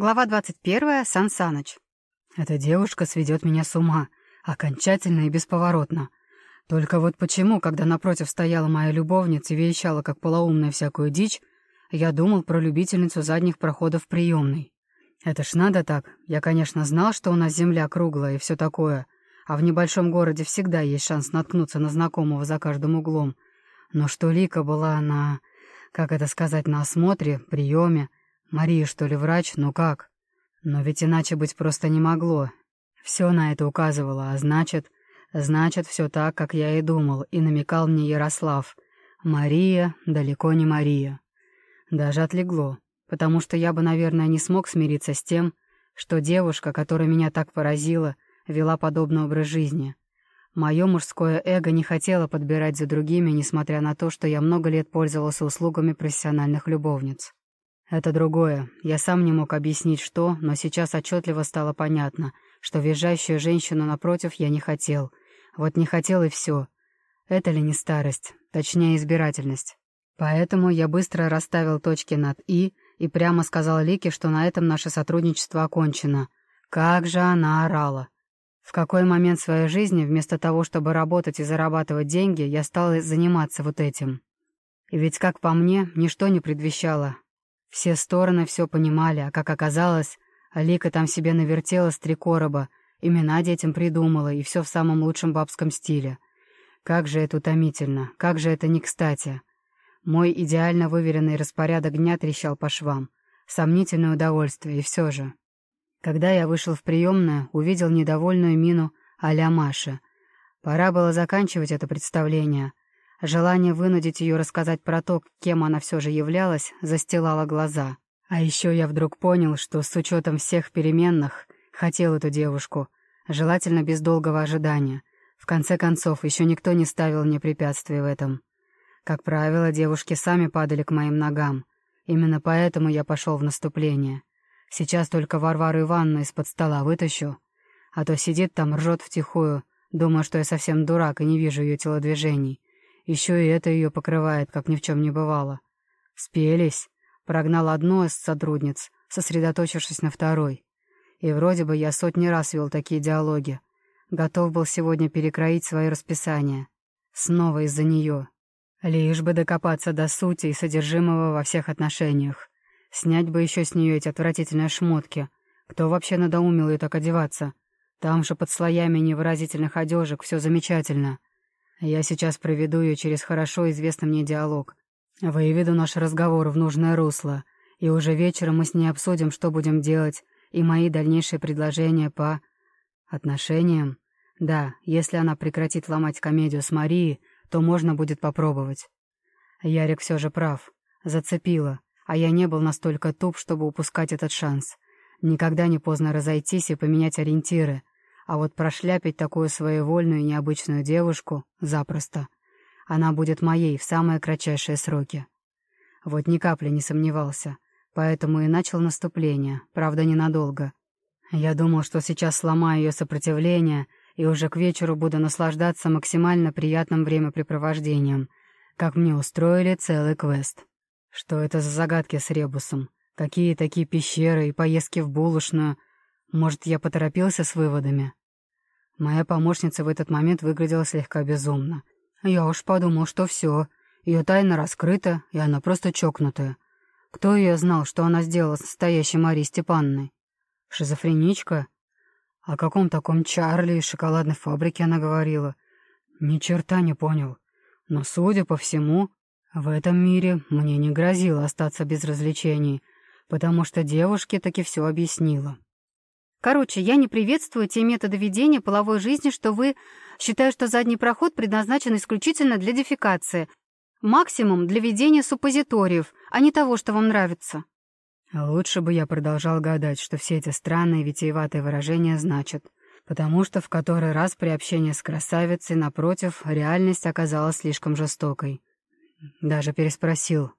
Глава 21. Сан Саныч. Эта девушка сведет меня с ума. Окончательно и бесповоротно. Только вот почему, когда напротив стояла моя любовница и вещала, как полоумная всякую дичь, я думал про любительницу задних проходов приемной. Это ж надо так. Я, конечно, знал, что у нас земля круглая и все такое, а в небольшом городе всегда есть шанс наткнуться на знакомого за каждым углом. Но что Лика была на... как это сказать, на осмотре, приеме, Мария что ли, врач? Ну как? Но ведь иначе быть просто не могло. Все на это указывало, а значит... Значит, все так, как я и думал, и намекал мне Ярослав. Мария далеко не Мария. Даже отлегло, потому что я бы, наверное, не смог смириться с тем, что девушка, которая меня так поразила, вела подобный образ жизни. Мое мужское эго не хотело подбирать за другими, несмотря на то, что я много лет пользовался услугами профессиональных любовниц. Это другое. Я сам не мог объяснить, что, но сейчас отчетливо стало понятно, что въезжающую женщину напротив я не хотел. Вот не хотел и все. Это ли не старость? Точнее, избирательность. Поэтому я быстро расставил точки над «и» и прямо сказал Лике, что на этом наше сотрудничество окончено. Как же она орала! В какой момент своей жизни, вместо того, чтобы работать и зарабатывать деньги, я стал заниматься вот этим? И ведь, как по мне, ничто не предвещало, все стороны все понимали, а как оказалось, Алика там себе навертелась три короба, имена детям придумала, и все в самом лучшем бабском стиле. Как же это утомительно, как же это не кстати. Мой идеально выверенный распорядок дня трещал по швам. Сомнительное удовольствие, и все же. Когда я вышел в приемную, увидел недовольную мину а-ля Маши. Пора было заканчивать это представление, Желание вынудить ее рассказать про то, кем она все же являлась, застилало глаза. А еще я вдруг понял, что с учетом всех переменных хотел эту девушку, желательно без долгого ожидания. В конце концов, еще никто не ставил мне препятствий в этом. Как правило, девушки сами падали к моим ногам. Именно поэтому я пошел в наступление. Сейчас только Варвару Ивановну из-под стола вытащу. А то сидит там, ржет втихую, думая, что я совсем дурак и не вижу ее телодвижений. Еще и это ее покрывает, как ни в чем не бывало. Спелись. Прогнал одну из сотрудниц, сосредоточившись на второй. И вроде бы я сотни раз вел такие диалоги. Готов был сегодня перекроить свое расписание. Снова из-за нее. Лишь бы докопаться до сути и содержимого во всех отношениях. Снять бы еще с нее эти отвратительные шмотки. Кто вообще надоумил ее так одеваться? Там же под слоями невыразительных одежек все замечательно. Я сейчас проведу ее через хорошо известный мне диалог. Выведу наш разговор в нужное русло, и уже вечером мы с ней обсудим, что будем делать, и мои дальнейшие предложения по... отношениям. Да, если она прекратит ломать комедию с Марией, то можно будет попробовать. Ярик все же прав. Зацепила. А я не был настолько туп, чтобы упускать этот шанс. Никогда не поздно разойтись и поменять ориентиры, а вот прошляпить такую своевольную и необычную девушку запросто. Она будет моей в самые кратчайшие сроки. Вот ни капли не сомневался. Поэтому и начал наступление, правда, ненадолго. Я думал, что сейчас сломаю ее сопротивление, и уже к вечеру буду наслаждаться максимально приятным времяпрепровождением, как мне устроили целый квест. Что это за загадки с Ребусом? Какие такие пещеры и поездки в булочную — может, я поторопился с выводами? Моя помощница в этот момент выглядела слегка безумно. Я уж подумал, что все. Ее тайна раскрыта, и она просто чокнутая. Кто ее знал, что она сделала с настоящей Марией Степановной? Шизофреничка? О каком таком Чарли и шоколадной фабрике она говорила? Ни черта не понял. Но, судя по всему, в этом мире мне не грозило остаться без развлечений, потому что девушке таки все объяснила. Короче, я не приветствую те методы ведения половой жизни, что вы... Считаю, что задний проход предназначен исключительно для дефекации. Максимум для ведения суппозиториев, а не того, что вам нравится. Лучше бы я продолжал гадать, что все эти странные витиеватые выражения значат. Потому что в который раз при общении с красавицей, напротив, реальность оказалась слишком жестокой. Даже переспросил.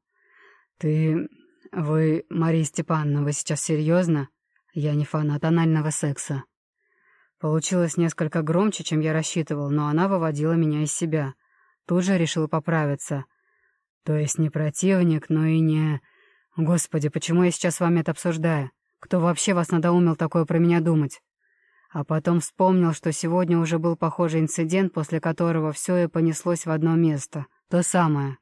«Ты... Вы, Мария Степановна, вы сейчас серьезно?» Я не фанат анального секса. Получилось несколько громче, чем я рассчитывал, но она выводила меня из себя. Тут же решил поправиться. То есть не противник, но и не... Господи, почему я сейчас с вами это обсуждаю? Кто вообще вас надоумил такое про меня думать? А потом вспомнил, что сегодня уже был похожий инцидент, после которого все и понеслось в одно место. То самое.